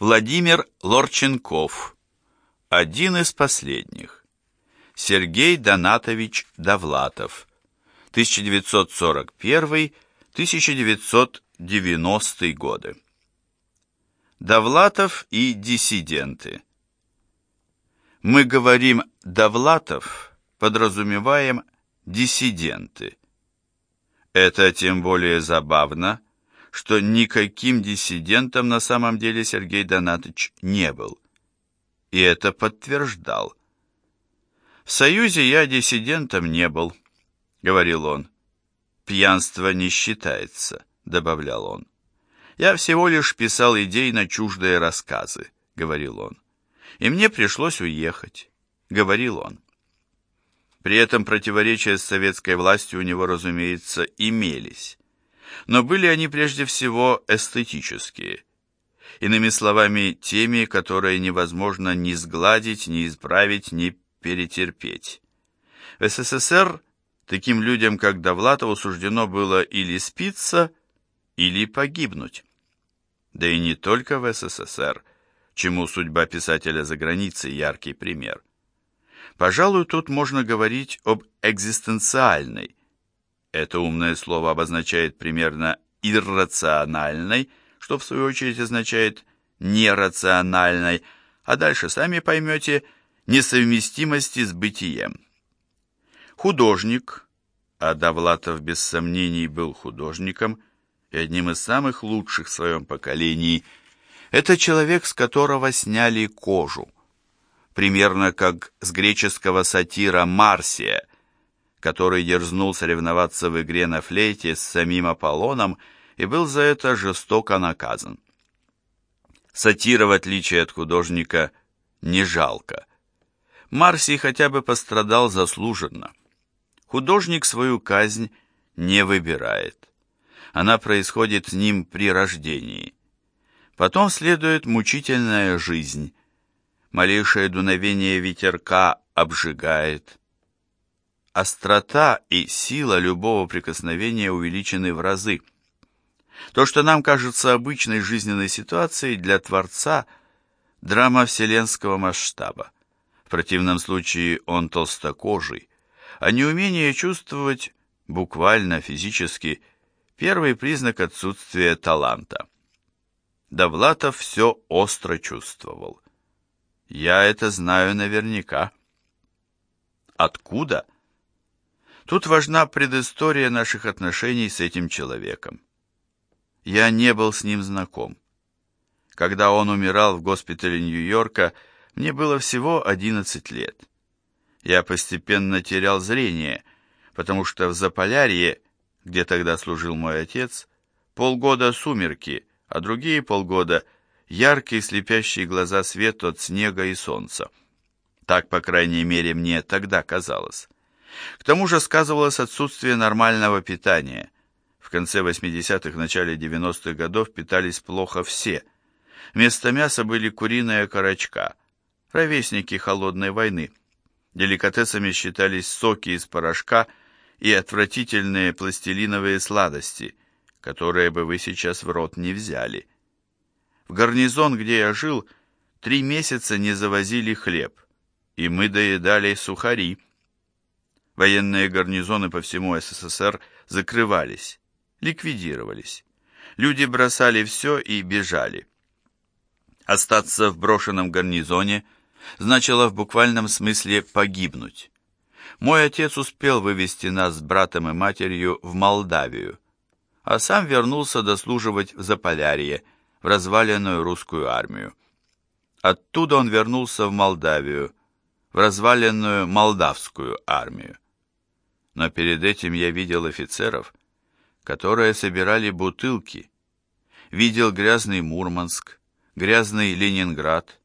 Владимир Лорченков. Один из последних. Сергей Донатович Довлатов. 1941-1990 годы. Довлатов и диссиденты. Мы говорим «Довлатов», подразумеваем «диссиденты». Это тем более забавно, что никаким диссидентом на самом деле Сергей Донатович не был. И это подтверждал. «В Союзе я диссидентом не был», — говорил он. «Пьянство не считается», — добавлял он. «Я всего лишь писал идейно чуждые рассказы», — говорил он. «И мне пришлось уехать», — говорил он. При этом противоречия с советской властью у него, разумеется, имелись но были они прежде всего эстетические. Иными словами, теми, которые невозможно ни сгладить, ни исправить, ни перетерпеть. В СССР таким людям, как Довлатову, суждено было или спиться, или погибнуть. Да и не только в СССР, чему судьба писателя за границей яркий пример. Пожалуй, тут можно говорить об экзистенциальной, это умное слово обозначает примерно иррациональной, что в свою очередь означает нерациональной, а дальше сами поймете несовместимости с бытием. Художник, а Довлатов без сомнений был художником и одним из самых лучших в своем поколении, это человек, с которого сняли кожу. Примерно как с греческого сатира Марсия, который дерзнул соревноваться в игре на флейте с самим Аполлоном и был за это жестоко наказан. Сатира, в отличие от художника, не жалко. Марсий хотя бы пострадал заслуженно. Художник свою казнь не выбирает. Она происходит с ним при рождении. Потом следует мучительная жизнь. Малейшее дуновение ветерка обжигает, острота и сила любого прикосновения увеличены в разы. То, что нам кажется обычной жизненной ситуацией, для Творца – драма вселенского масштаба. В противном случае он толстокожий, а неумение чувствовать буквально, физически, первый признак отсутствия таланта. Довлатов все остро чувствовал. Я это знаю наверняка. Откуда? Тут важна предыстория наших отношений с этим человеком. Я не был с ним знаком. Когда он умирал в госпитале Нью-Йорка, мне было всего 11 лет. Я постепенно терял зрение, потому что в Заполярье, где тогда служил мой отец, полгода сумерки, а другие полгода яркие слепящие глаза свет от снега и солнца. Так, по крайней мере, мне тогда казалось. К тому же сказывалось отсутствие нормального питания. В конце 80-х, начале 90-х годов питались плохо все. Вместо мяса были куриная корочка, ровесники холодной войны. Деликатесами считались соки из порошка и отвратительные пластилиновые сладости, которые бы вы сейчас в рот не взяли. В гарнизон, где я жил, три месяца не завозили хлеб, и мы доедали сухари – Военные гарнизоны по всему СССР закрывались, ликвидировались. Люди бросали все и бежали. Остаться в брошенном гарнизоне значило в буквальном смысле погибнуть. Мой отец успел вывести нас с братом и матерью в Молдавию, а сам вернулся дослуживать в Заполярье, в разваленную русскую армию. Оттуда он вернулся в Молдавию, в разваленную молдавскую армию но перед этим я видел офицеров, которые собирали бутылки, видел грязный Мурманск, грязный Ленинград,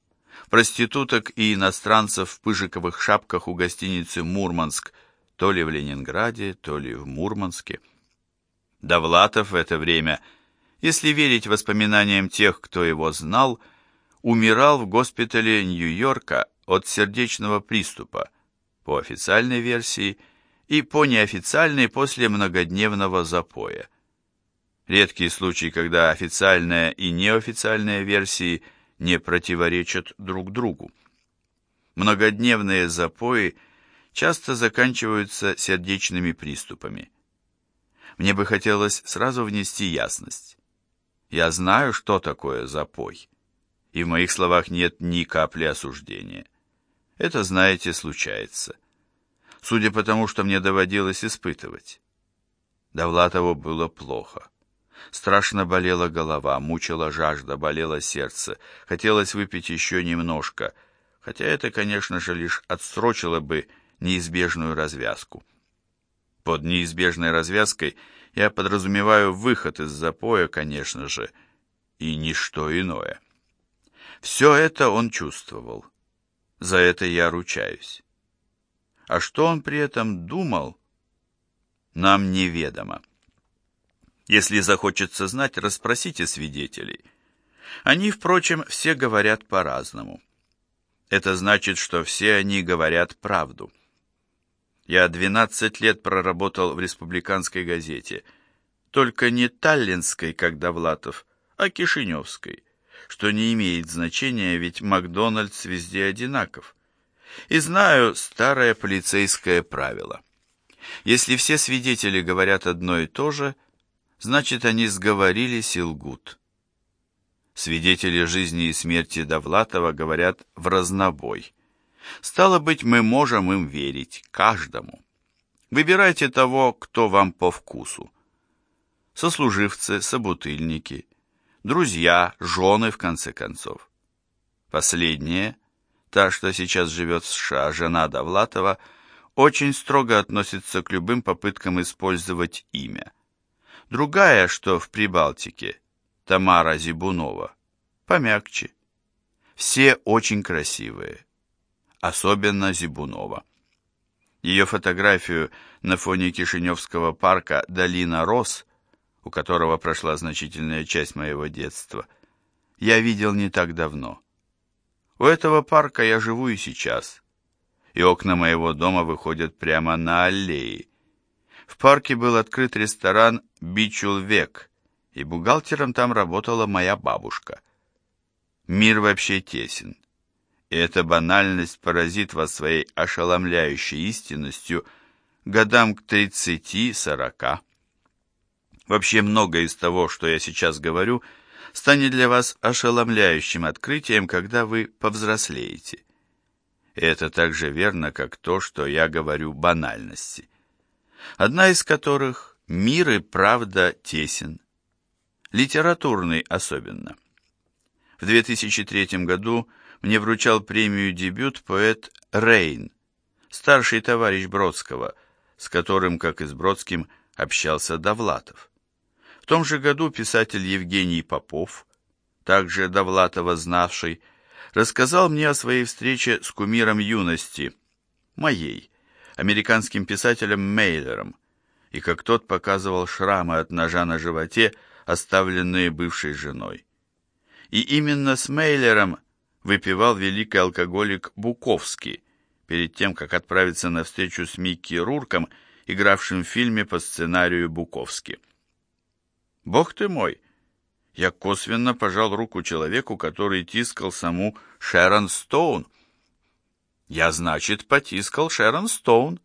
проституток и иностранцев в пыжиковых шапках у гостиницы «Мурманск», то ли в Ленинграде, то ли в Мурманске. Довлатов в это время, если верить воспоминаниям тех, кто его знал, умирал в госпитале Нью-Йорка от сердечного приступа, по официальной версии – и по неофициальной после многодневного запоя. Редкий случай, когда официальная и неофициальная версии не противоречат друг другу. Многодневные запои часто заканчиваются сердечными приступами. Мне бы хотелось сразу внести ясность. Я знаю, что такое запой, и в моих словах нет ни капли осуждения. Это, знаете, случается. Судя по тому, что мне доводилось испытывать. Довлатову было плохо. Страшно болела голова, мучила жажда, болело сердце. Хотелось выпить еще немножко, хотя это, конечно же, лишь отсрочило бы неизбежную развязку. Под неизбежной развязкой я подразумеваю выход из запоя, конечно же, и ничто иное. Все это он чувствовал. За это я ручаюсь. А что он при этом думал, нам неведомо. Если захочется знать, расспросите свидетелей. Они, впрочем, все говорят по-разному. Это значит, что все они говорят правду. Я 12 лет проработал в республиканской газете, только не таллинской, как Довлатов, а кишиневской, что не имеет значения, ведь Макдональдс везде одинаков. И знаю старое полицейское правило. Если все свидетели говорят одно и то же – значит, они сговорились и лгут. Свидетели жизни и смерти Довлатова говорят в разнобой. Стало быть, мы можем им верить, каждому. Выбирайте того, кто вам по вкусу. Сослуживцы, собутыльники, друзья, жены, в конце концов. Последняя, та, что сейчас живет в США, жена Довлатова, очень строго относится к любым попыткам использовать имя. Другая, что в Прибалтике, Тамара Зибунова, помягче. Все очень красивые, особенно Зибунова. Ее фотографию на фоне Кишиневского парка «Долина Рос», у которого прошла значительная часть моего детства, я видел не так давно. У этого парка я живу и сейчас, и окна моего дома выходят прямо на аллеи, в парке был открыт ресторан «Бичулвек», и бухгалтером там работала моя бабушка. Мир вообще тесен, и эта банальность поразит вас своей ошеломляющей истинностью годам к тридцати-сорока. Вообще многое из того, что я сейчас говорю, станет для вас ошеломляющим открытием, когда вы повзрослеете. И это так же верно, как то, что я говорю банальности одна из которых «Мир и правда тесен», литературный особенно. В 2003 году мне вручал премию «Дебют» поэт Рейн, старший товарищ Бродского, с которым, как и с Бродским, общался Довлатов. В том же году писатель Евгений Попов, также Довлатова знавший, рассказал мне о своей встрече с кумиром юности, моей, американским писателем Мейлером, и как тот показывал шрамы от ножа на животе, оставленные бывшей женой. И именно с Мейлером выпивал великий алкоголик Буковский, перед тем, как отправиться на встречу с Микки Рурком, игравшим в фильме по сценарию Буковски. «Бог ты мой!» Я косвенно пожал руку человеку, который тискал саму Шерон Стоун, я, значит, потискал Шерон Стоун.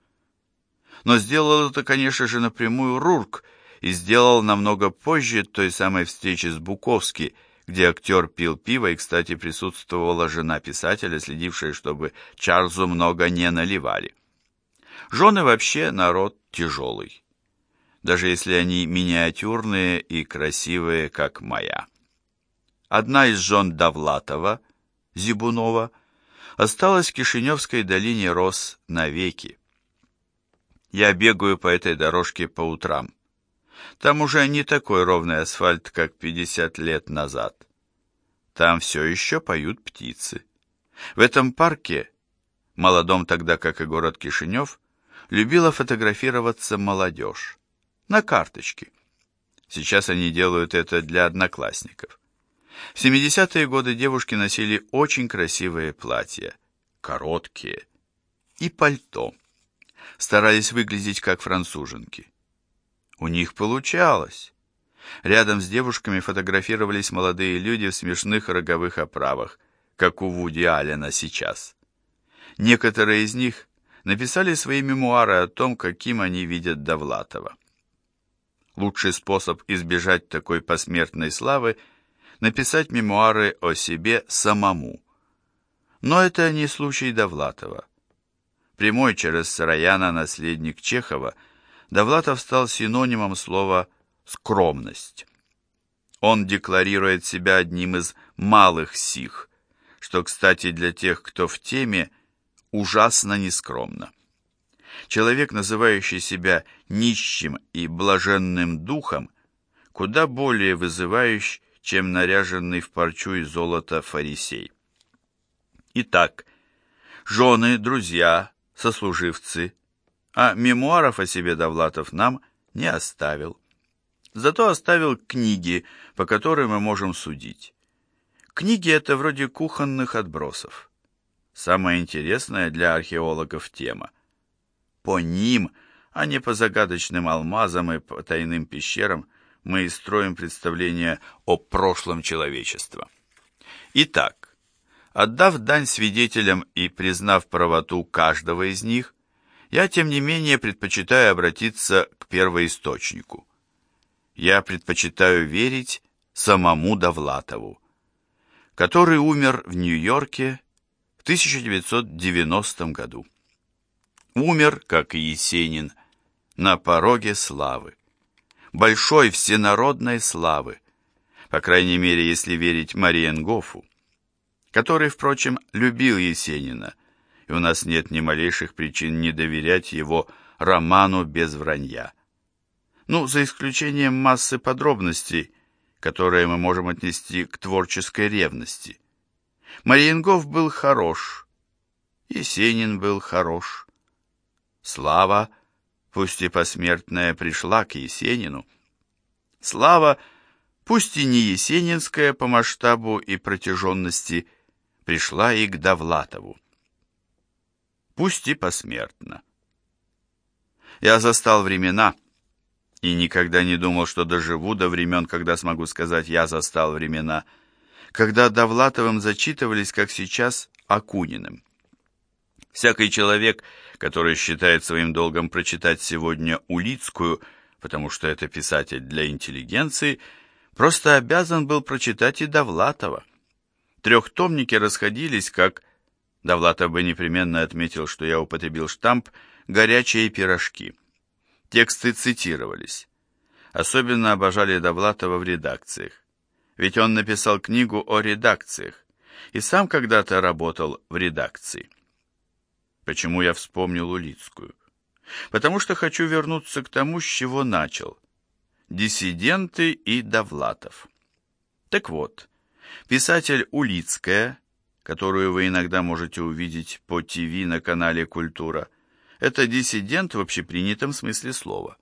Но сделал это, конечно же, напрямую Рурк, и сделал намного позже той самой встречи с Буковски, где актер пил пиво, и, кстати, присутствовала жена писателя, следившая, чтобы Чарльзу много не наливали. Жены вообще народ тяжелый, даже если они миниатюрные и красивые, как моя. Одна из жен Довлатова, Зибунова, осталась в Кишиневской долине рос навеки. Я бегаю по этой дорожке по утрам. Там уже не такой ровный асфальт, как 50 лет назад. Там все еще поют птицы. В этом парке, молодом тогда, как и город Кишинев, любила фотографироваться молодежь. На карточке. Сейчас они делают это для одноклассников. В 70-е годы девушки носили очень красивые платья, короткие, и пальто. Старались выглядеть как француженки. У них получалось. Рядом с девушками фотографировались молодые люди в смешных роговых оправах, как у Вуди Аллена сейчас. Некоторые из них написали свои мемуары о том, каким они видят Довлатова. Лучший способ избежать такой посмертной славы – написать мемуары о себе самому. Но это не случай Довлатова. Прямой через Сараяна наследник Чехова, Довлатов стал синонимом слова «скромность». Он декларирует себя одним из малых сих, что, кстати, для тех, кто в теме, ужасно нескромно. Человек, называющий себя нищим и блаженным духом, куда более вызывающий, чем наряженный в парчу и золото фарисей. Итак, жены, друзья, сослуживцы, а мемуаров о себе Довлатов нам не оставил. Зато оставил книги, по которым мы можем судить. Книги это вроде кухонных отбросов. Самая интересная для археологов тема. По ним, а не по загадочным алмазам и по тайным пещерам, мы и строим представление о прошлом человечества. Итак, отдав дань свидетелям и признав правоту каждого из них, я, тем не менее, предпочитаю обратиться к первоисточнику. Я предпочитаю верить самому Довлатову, который умер в Нью-Йорке в 1990 году. Умер, как и Есенин, на пороге славы. Большой всенародной славы, по крайней мере, если верить Мариенгофу, который, впрочем, любил Есенина, и у нас нет ни малейших причин не доверять его роману без вранья. Ну, за исключением массы подробностей, которые мы можем отнести к творческой ревности. Мариенгоф был хорош, Есенин был хорош. Слава, пусть и посмертная, пришла к Есенину. Слава, пусть и не есенинская по масштабу и протяженности, пришла и к Довлатову. Пусть и посмертно. Я застал времена и никогда не думал, что доживу до времен, когда смогу сказать «я застал времена», когда Довлатовым зачитывались, как сейчас, Акуниным. Всякий человек, который считает своим долгом прочитать сегодня Улицкую, потому что это писатель для интеллигенции, просто обязан был прочитать и Довлатова. Трехтомники расходились, как... Довлатов бы непременно отметил, что я употребил штамп «горячие пирожки». Тексты цитировались. Особенно обожали Довлатова в редакциях ведь он написал книгу о редакциях и сам когда-то работал в редакции. Почему я вспомнил Улицкую? Потому что хочу вернуться к тому, с чего начал. Диссиденты и Довлатов. Так вот, писатель Улицкая, которую вы иногда можете увидеть по ТВ на канале «Культура», это диссидент в общепринятом смысле слова.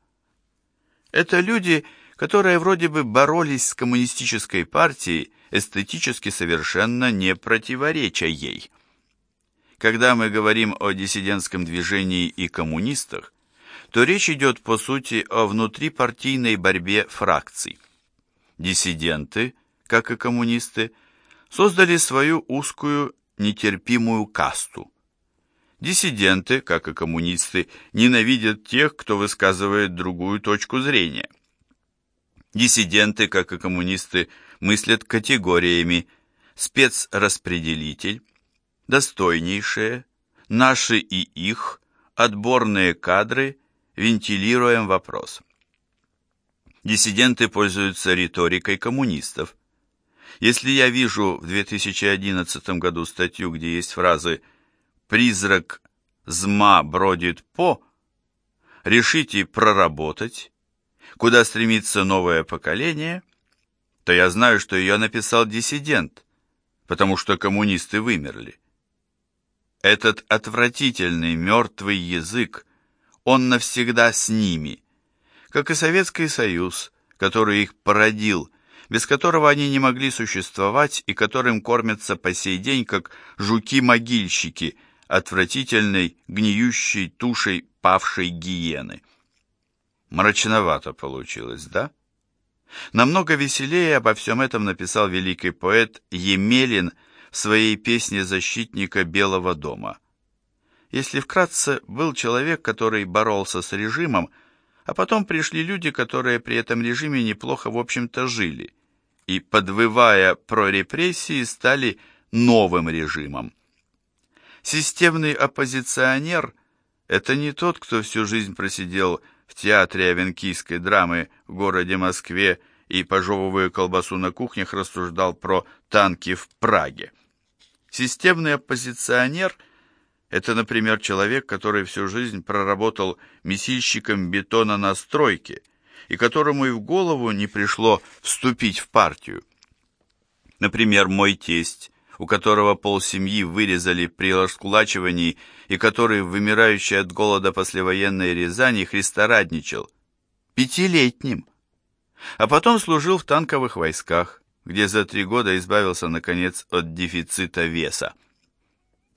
Это люди, которые вроде бы боролись с коммунистической партией, эстетически совершенно не противореча ей. Когда мы говорим о диссидентском движении и коммунистах, то речь идет по сути о внутрипартийной борьбе фракций. Диссиденты, как и коммунисты, создали свою узкую, нетерпимую касту. Диссиденты, как и коммунисты, ненавидят тех, кто высказывает другую точку зрения. Диссиденты, как и коммунисты, мыслят категориями спецраспределитель, достойнейшие, наши и их, отборные кадры, вентилируем вопрос. Диссиденты пользуются риторикой коммунистов. Если я вижу в 2011 году статью, где есть фразы «призрак зма бродит по», решите проработать, куда стремится новое поколение, то я знаю, что ее написал диссидент, потому что коммунисты вымерли. Этот отвратительный мертвый язык, он навсегда с ними, как и Советский Союз, который их породил, без которого они не могли существовать и которым кормятся по сей день, как жуки-могильщики, отвратительной, гниющей тушей павшей гиены. Мрачновато получилось, да? Намного веселее обо всем этом написал великий поэт Емелин своей песне «Защитника Белого дома». Если вкратце, был человек, который боролся с режимом, а потом пришли люди, которые при этом режиме неплохо, в общем-то, жили, и, подвывая про репрессии, стали новым режимом. Системный оппозиционер – это не тот, кто всю жизнь просидел в театре авенкийской драмы в городе Москве и, пожевывая колбасу на кухнях, рассуждал про танки в Праге. Системный оппозиционер – это, например, человек, который всю жизнь проработал месильщиком бетона на стройке и которому и в голову не пришло вступить в партию. Например, мой тесть, у которого полсемьи вырезали при раскулачивании и который, вымирающий от голода послевоенной Рязани, христорадничал. Пятилетним. А потом служил в танковых войсках, где за три года избавился, наконец, от дефицита веса.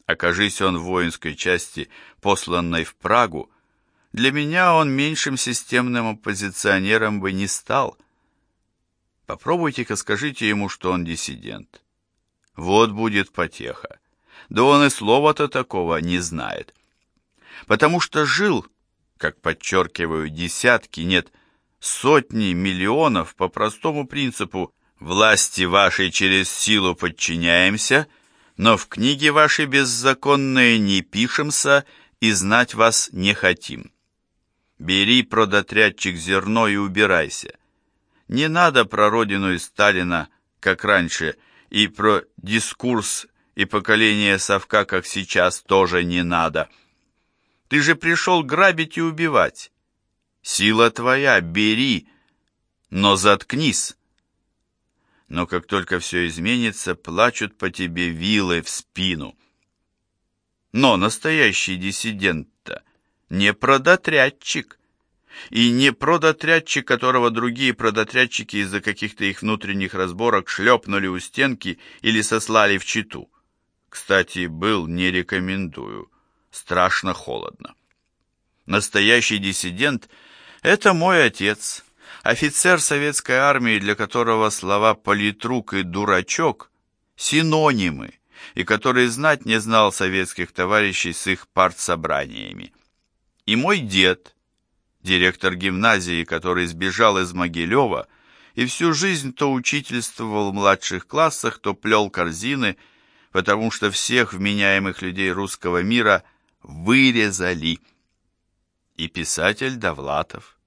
Окажись он в воинской части, посланной в Прагу, для меня он меньшим системным оппозиционером бы не стал. Попробуйте-ка скажите ему, что он диссидент. Вот будет потеха. Да он и слова-то такого не знает. Потому что жил, как подчеркиваю, десятки, нет, сотни миллионов по простому принципу «власти вашей через силу подчиняемся», но в книге вашей беззаконные не пишемся и знать вас не хотим. Бери, продотрядчик, зерно и убирайся. Не надо про родину и Сталина, как раньше, и про дискурс и поколение совка, как сейчас, тоже не надо. Ты же пришел грабить и убивать. Сила твоя, бери, но заткнись. Но как только все изменится, плачут по тебе вилы в спину. Но настоящий диссидент-то не продотрядчик, и не продотрядчик, которого другие продотрядчики из-за каких-то их внутренних разборок шлепнули у стенки или сослали в Читу. Кстати, был не рекомендую. Страшно холодно. Настоящий диссидент – это мой отец, офицер советской армии, для которого слова «политрук» и «дурачок» – синонимы, и который знать не знал советских товарищей с их партсобраниями. И мой дед – директор гимназии, который сбежал из Могилева и всю жизнь то учительствовал в младших классах, то плел корзины, потому что всех вменяемых людей русского мира вырезали. И писатель Довлатов,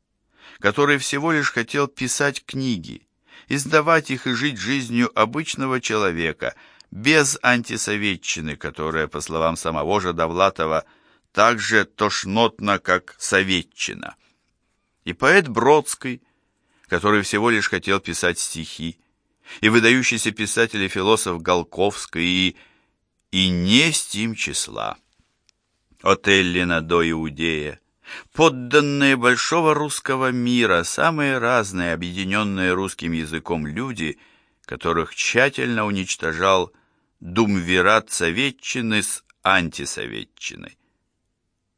который всего лишь хотел писать книги, издавать их и жить жизнью обычного человека, без антисоветчины, которая, по словам самого же Довлатова, так же тошнотна, как советчина и поэт Бродский, который всего лишь хотел писать стихи, и выдающийся писатель и философ Голковский, и, и не с тем числа. От Эллина до Иудея, подданные большого русского мира, самые разные, объединенные русским языком люди, которых тщательно уничтожал думвират советчины с антисоветчиной.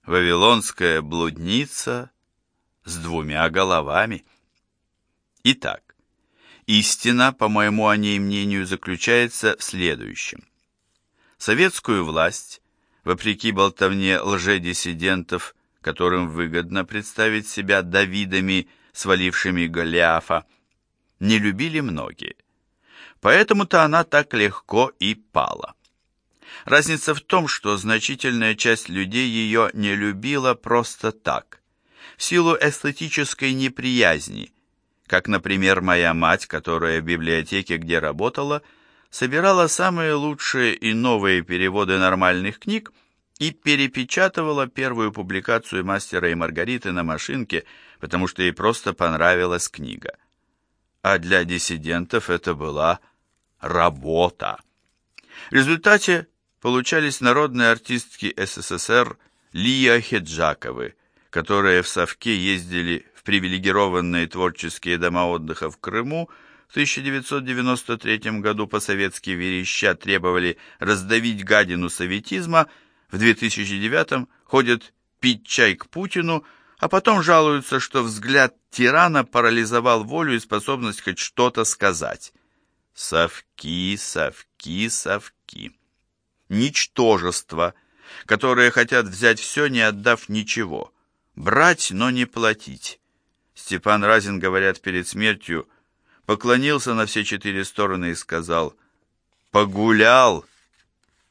Вавилонская блудница — с двумя головами. Итак, истина, по моему о ней мнению, заключается в следующем. Советскую власть, вопреки болтовне лжедиссидентов, которым выгодно представить себя Давидами, свалившими Голиафа, не любили многие. Поэтому-то она так легко и пала. Разница в том, что значительная часть людей ее не любила просто так, в силу эстетической неприязни, как, например, моя мать, которая в библиотеке, где работала, собирала самые лучшие и новые переводы нормальных книг и перепечатывала первую публикацию «Мастера и Маргариты» на машинке, потому что ей просто понравилась книга. А для диссидентов это была работа. В результате получались народные артистки СССР Лия Хеджаковы, которые в Совке ездили в привилегированные творческие дома отдыха в Крыму, в 1993 году по-советски вереща требовали раздавить гадину советизма, в 2009 ходят пить чай к Путину, а потом жалуются, что взгляд тирана парализовал волю и способность хоть что-то сказать. Совки, совки, совки. Ничтожество, которые хотят взять все, не отдав ничего. Брать, но не платить. Степан Разин, говорят, перед смертью, поклонился на все четыре стороны и сказал «Погулял,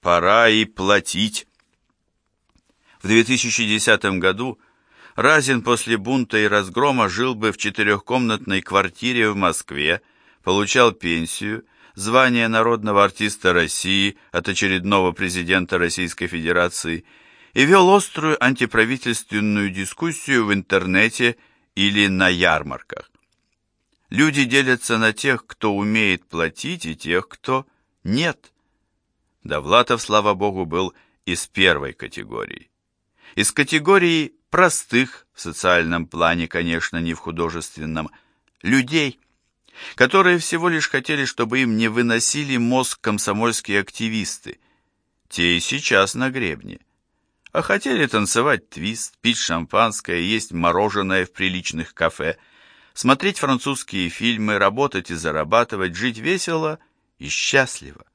пора и платить». В 2010 году Разин после бунта и разгрома жил бы в четырехкомнатной квартире в Москве, получал пенсию, звание народного артиста России от очередного президента Российской Федерации и вел острую антиправительственную дискуссию в интернете или на ярмарках. Люди делятся на тех, кто умеет платить, и тех, кто нет. Довлатов, слава богу, был из первой категории. Из категории простых, в социальном плане, конечно, не в художественном, людей, которые всего лишь хотели, чтобы им не выносили мозг комсомольские активисты. Те и сейчас на гребне. А хотели танцевать твист, пить шампанское, есть мороженое в приличных кафе, смотреть французские фильмы, работать и зарабатывать, жить весело и счастливо.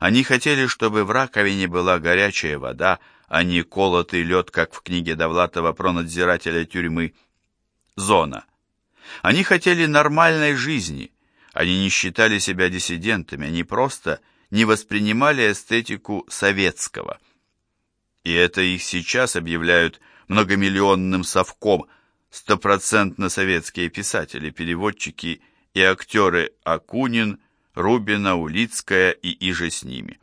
Они хотели, чтобы в раковине была горячая вода, а не колотый лед, как в книге Довлатова про надзирателя тюрьмы. Зона. Они хотели нормальной жизни. Они не считали себя диссидентами, они просто не воспринимали эстетику советского. И это их сейчас объявляют многомиллионным совком, стопроцентно советские писатели, переводчики и актеры Акунин, Рубина, Улицкая и иже с ними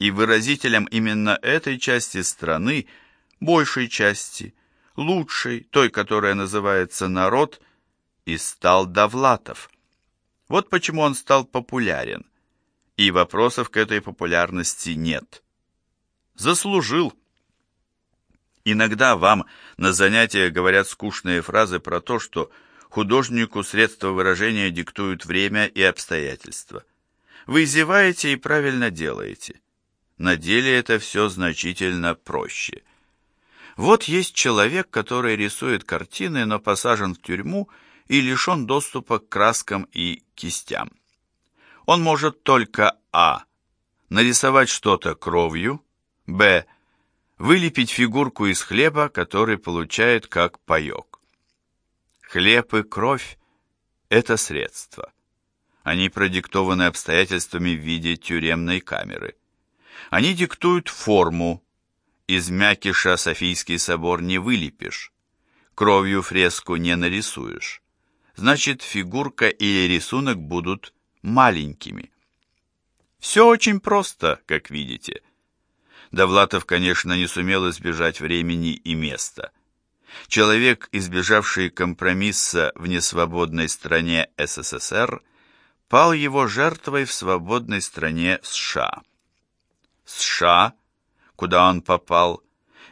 и выразителем именно этой части страны, большей части, лучшей, той, которая называется народ, и стал Довлатов. Вот почему он стал популярен, и вопросов к этой популярности нет. Заслужил. Иногда вам на занятиях говорят скучные фразы про то, что художнику средства выражения диктуют время и обстоятельства. Вы зеваете и правильно делаете. На деле это все значительно проще. Вот есть человек, который рисует картины, но посажен в тюрьму и лишен доступа к краскам и кистям. Он может только а. нарисовать что-то кровью, б. вылепить фигурку из хлеба, который получает как паек. Хлеб и кровь – это средства. Они продиктованы обстоятельствами в виде тюремной камеры. Они диктуют форму. Из мякиша Софийский собор не вылепишь. Кровью фреску не нарисуешь. Значит, фигурка или рисунок будут маленькими. Все очень просто, как видите. Довлатов, конечно, не сумел избежать времени и места. Человек, избежавший компромисса в несвободной стране СССР, пал его жертвой в свободной стране США. США, куда он попал,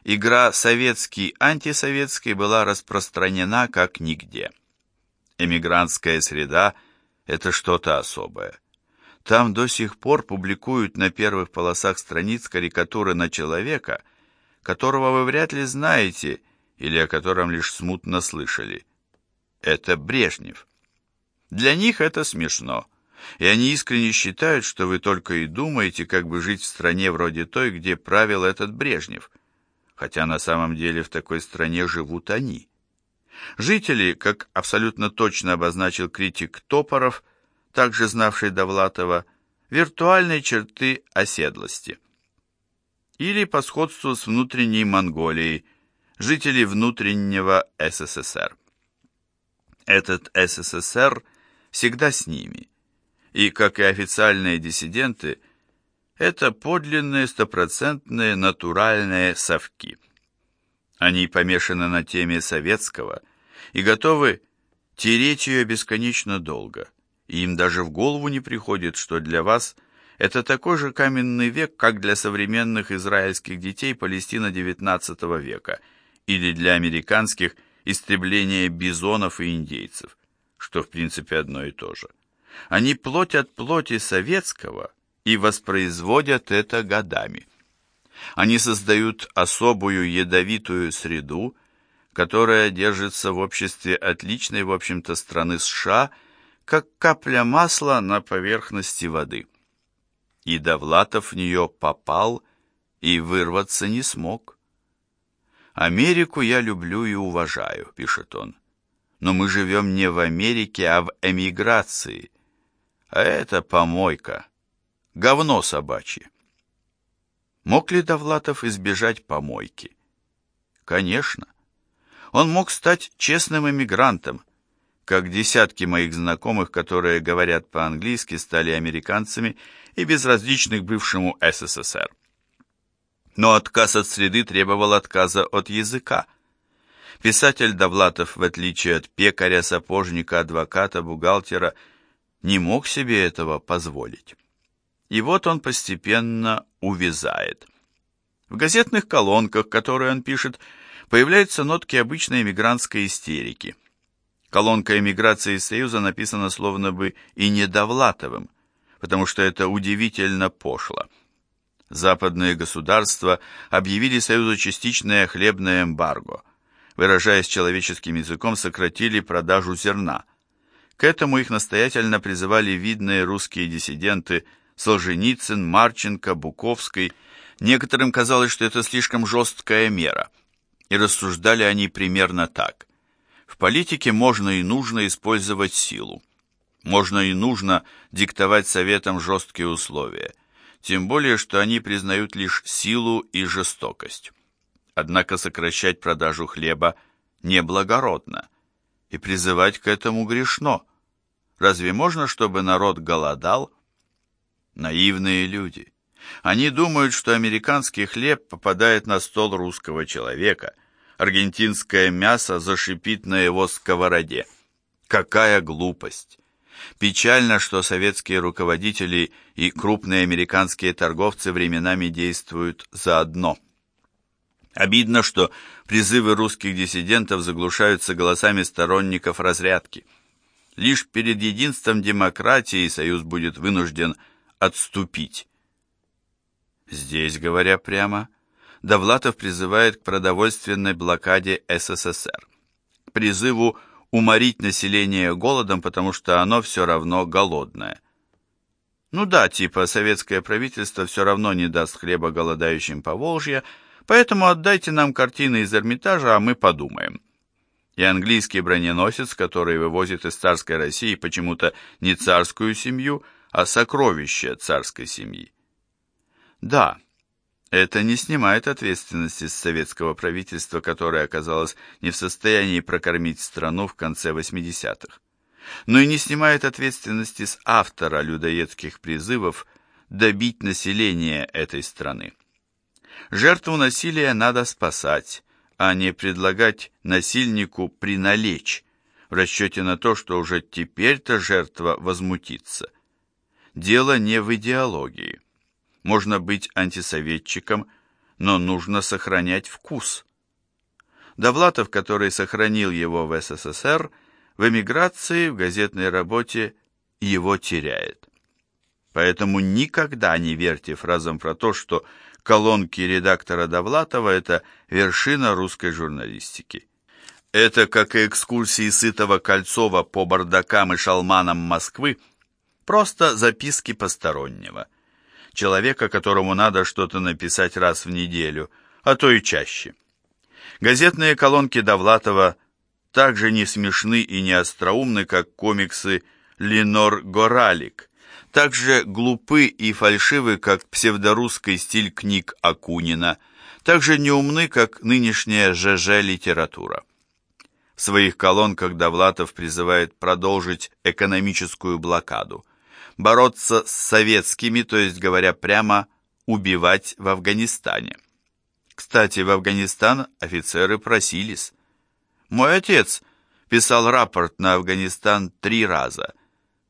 игра советский-антисоветский была распространена как нигде. Эмигрантская среда – это что-то особое. Там до сих пор публикуют на первых полосах страниц карикатуры на человека, которого вы вряд ли знаете или о котором лишь смутно слышали. Это Брежнев. Для них это смешно – и они искренне считают, что вы только и думаете, как бы жить в стране вроде той, где правил этот Брежнев, хотя на самом деле в такой стране живут они. Жители, как абсолютно точно обозначил критик Топоров, также знавший Довлатова, виртуальные черты оседлости. Или по сходству с внутренней Монголией, жители внутреннего СССР. Этот СССР всегда с ними – и, как и официальные диссиденты, это подлинные, стопроцентные, натуральные совки. Они помешаны на теме советского и готовы тереть ее бесконечно долго. Им даже в голову не приходит, что для вас это такой же каменный век, как для современных израильских детей Палестина XIX века или для американских истребление бизонов и индейцев, что в принципе одно и то же. Они плотят плоти советского и воспроизводят это годами. Они создают особую ядовитую среду, которая держится в обществе отличной, в общем-то, страны США, как капля масла на поверхности воды. И Довлатов в нее попал и вырваться не смог. «Америку я люблю и уважаю», — пишет он. «Но мы живем не в Америке, а в эмиграции. А это помойка, говно собачье». Мог ли Довлатов избежать помойки? Конечно. Он мог стать честным эмигрантом, как десятки моих знакомых, которые говорят по-английски, стали американцами и безразличны к бывшему СССР. Но отказ от среды требовал отказа от языка. Писатель Довлатов, в отличие от пекаря, сапожника, адвоката, бухгалтера, не мог себе этого позволить. И вот он постепенно увязает. В газетных колонках, которые он пишет, появляются нотки обычной эмигрантской истерики. Колонка эмиграции из Союза написана словно бы и не Довлатовым, потому что это удивительно пошло. Западные государства объявили Союзу частичное хлебное эмбарго. Выражаясь человеческим языком, сократили продажу зерна. К этому их настоятельно призывали видные русские диссиденты Солженицын, Марченко, Буковский. Некоторым казалось, что это слишком жесткая мера – и рассуждали они примерно так. В политике можно и нужно использовать силу. Можно и нужно диктовать советам жесткие условия, тем более, что они признают лишь силу и жестокость. Однако сокращать продажу хлеба неблагородно, и призывать к этому грешно. Разве можно, чтобы народ голодал? Наивные люди. Они думают, что американский хлеб попадает на стол русского человека, аргентинское мясо зашипит на его сковороде. Какая глупость! Печально, что советские руководители и крупные американские торговцы временами действуют заодно. Обидно, что призывы русских диссидентов заглушаются голосами сторонников разрядки. Лишь перед единством демократии Союз будет вынужден отступить. Здесь, говоря прямо, Довлатов призывает к продовольственной блокаде СССР. Призыву уморить население голодом, потому что оно все равно голодное. Ну да, типа советское правительство все равно не даст хлеба голодающим по Волжье, поэтому отдайте нам картины из Эрмитажа, а мы подумаем. И английский броненосец, который вывозит из царской России почему-то не царскую семью, а сокровища царской семьи. Да, это не снимает ответственности с советского правительства, которое оказалось не в состоянии прокормить страну в конце 80-х. Но и не снимает ответственности с автора людоедских призывов добить население этой страны. Жертву насилия надо спасать, а не предлагать насильнику приналечь, в расчете на то, что уже теперь-то жертва возмутится. Дело не в идеологии. Можно быть антисоветчиком, но нужно сохранять вкус. Довлатов, который сохранил его в СССР, в эмиграции, в газетной работе его теряет. Поэтому никогда не верьте фразам про то, что колонки редактора Довлатова – это вершина русской журналистики. Это, как и экскурсии Сытого Кольцова по бардакам и шалманам Москвы, просто записки постороннего – человека, которому надо что-то написать раз в неделю, а то и чаще. Газетные колонки Довлатова также не смешны и не остроумны, как комиксы Ленор Горалик, также глупы и фальшивы, как псевдорусский стиль книг Акунина, также неумны, как нынешняя ЖЖ-литература. В своих колонках Довлатов призывает продолжить экономическую блокаду бороться с советскими, то есть, говоря прямо, убивать в Афганистане. Кстати, в Афганистан офицеры просились. Мой отец писал рапорт на Афганистан три раза.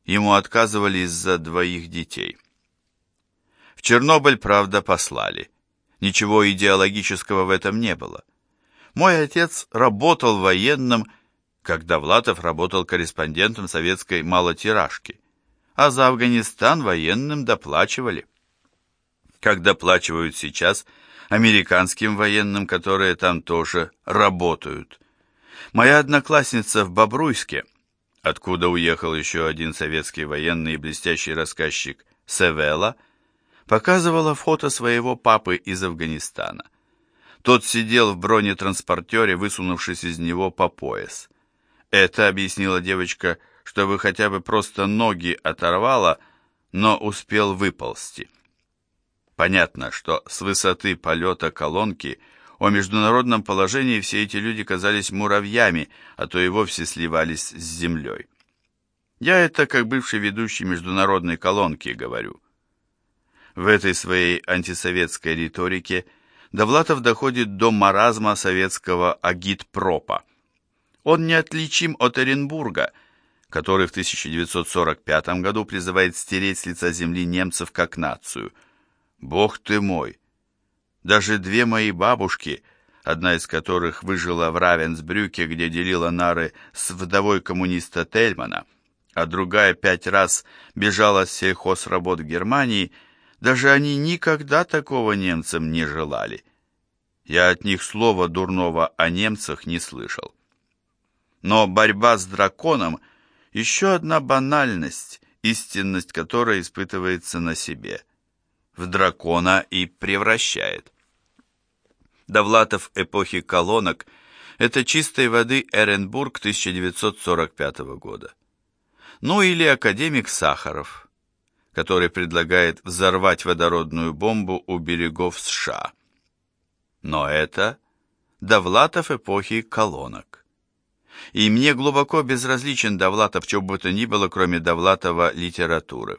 Ему отказывали из-за двоих детей. В Чернобыль, правда, послали. Ничего идеологического в этом не было. Мой отец работал военным, когда Влатов работал корреспондентом советской малотиражки а за Афганистан военным доплачивали. Как доплачивают сейчас американским военным, которые там тоже работают. Моя одноклассница в Бобруйске, откуда уехал еще один советский военный и блестящий рассказчик Севела, показывала фото своего папы из Афганистана. Тот сидел в бронетранспортере, высунувшись из него по пояс. Это, объяснила девочка, чтобы хотя бы просто ноги оторвало, но успел выползти. Понятно, что с высоты полета колонки о международном положении все эти люди казались муравьями, а то и вовсе сливались с землей. Я это как бывший ведущий международной колонки говорю. В этой своей антисоветской риторике Довлатов доходит до маразма советского агитпропа. Он неотличим от Оренбурга, который в 1945 году призывает стереть с лица земли немцев как нацию. Бог ты мой! Даже две мои бабушки, одна из которых выжила в Равенсбрюке, где делила нары с вдовой коммуниста Тельмана, а другая пять раз бежала с сельхозработ в Германии, даже они никогда такого немцам не желали. Я от них слова дурного о немцах не слышал. Но борьба с драконом – еще одна банальность, истинность которой испытывается на себе. В дракона и превращает. Довлатов эпохи колонок – это чистой воды Эренбург 1945 года. Ну или академик Сахаров, который предлагает взорвать водородную бомбу у берегов США. Но это Довлатов эпохи колонок. И мне глубоко безразличен Довлатов, что бы то ни было, кроме Довлатова литературы.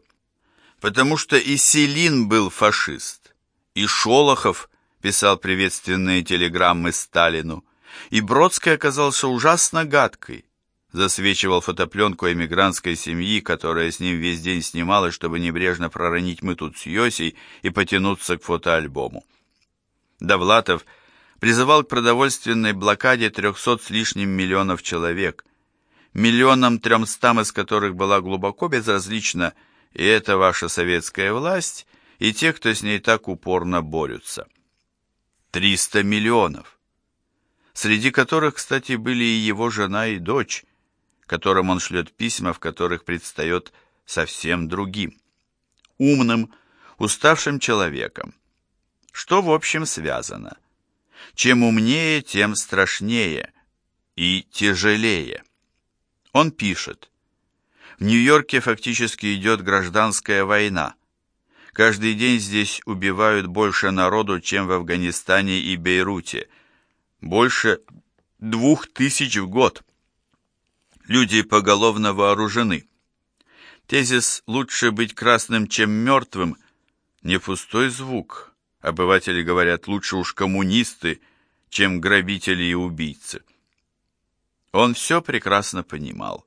Потому что и Селин был фашист, и Шолохов писал приветственные телеграммы Сталину, и Бродский оказался ужасно гадкой, засвечивал фотопленку эмигрантской семьи, которая с ним весь день снималась, чтобы небрежно проронить «мы тут с Йосей» и потянуться к фотоальбому. Довлатов – призывал к продовольственной блокаде 300 с лишним миллионов человек, миллионам тремстам из которых была глубоко безразлична и эта ваша советская власть, и те, кто с ней так упорно борются. 300 миллионов, среди которых, кстати, были и его жена и дочь, которым он шлет письма, в которых предстает совсем другим, умным, уставшим человеком, что, в общем, связано – чем умнее, тем страшнее и тяжелее. Он пишет. В Нью-Йорке фактически идет гражданская война. Каждый день здесь убивают больше народу, чем в Афганистане и Бейруте. Больше двух тысяч в год. Люди поголовно вооружены. Тезис «лучше быть красным, чем мертвым» не пустой звук, Обыватели говорят, лучше уж коммунисты, чем грабители и убийцы. Он все прекрасно понимал.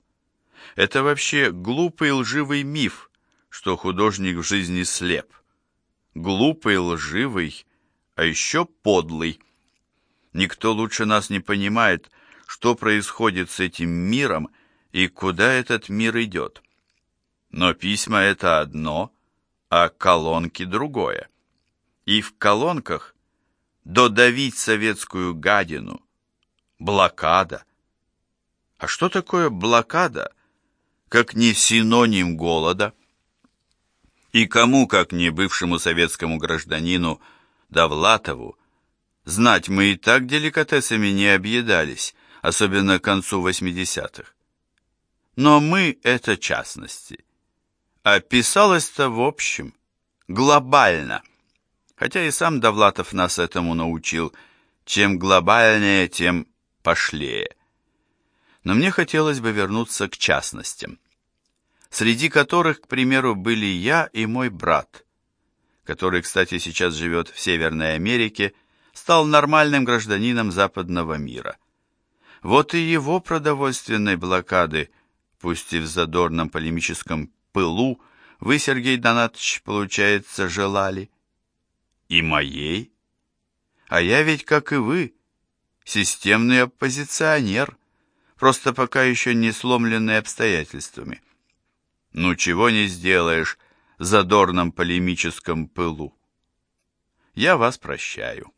Это вообще глупый лживый миф, что художник в жизни слеп. Глупый, лживый, а еще подлый. Никто лучше нас не понимает, что происходит с этим миром и куда этот мир идет. Но письма — это одно, а колонки — другое и в колонках додавить советскую гадину. Блокада. А что такое блокада, как не синоним голода? И кому, как не бывшему советскому гражданину Довлатову, знать мы и так деликатесами не объедались, особенно к концу 80-х. Но мы — это частности. А писалось-то в общем, глобально — хотя и сам Довлатов нас этому научил, чем глобальнее, тем пошлее. Но мне хотелось бы вернуться к частностям, среди которых, к примеру, были я и мой брат, который, кстати, сейчас живет в Северной Америке, стал нормальным гражданином западного мира. Вот и его продовольственной блокады, пусть и в задорном полемическом пылу, вы, Сергей Донатович, получается, желали и моей. А я ведь, как и вы, системный оппозиционер, просто пока еще не сломленный обстоятельствами. Ну, чего не сделаешь в задорном полемическом пылу. Я вас прощаю.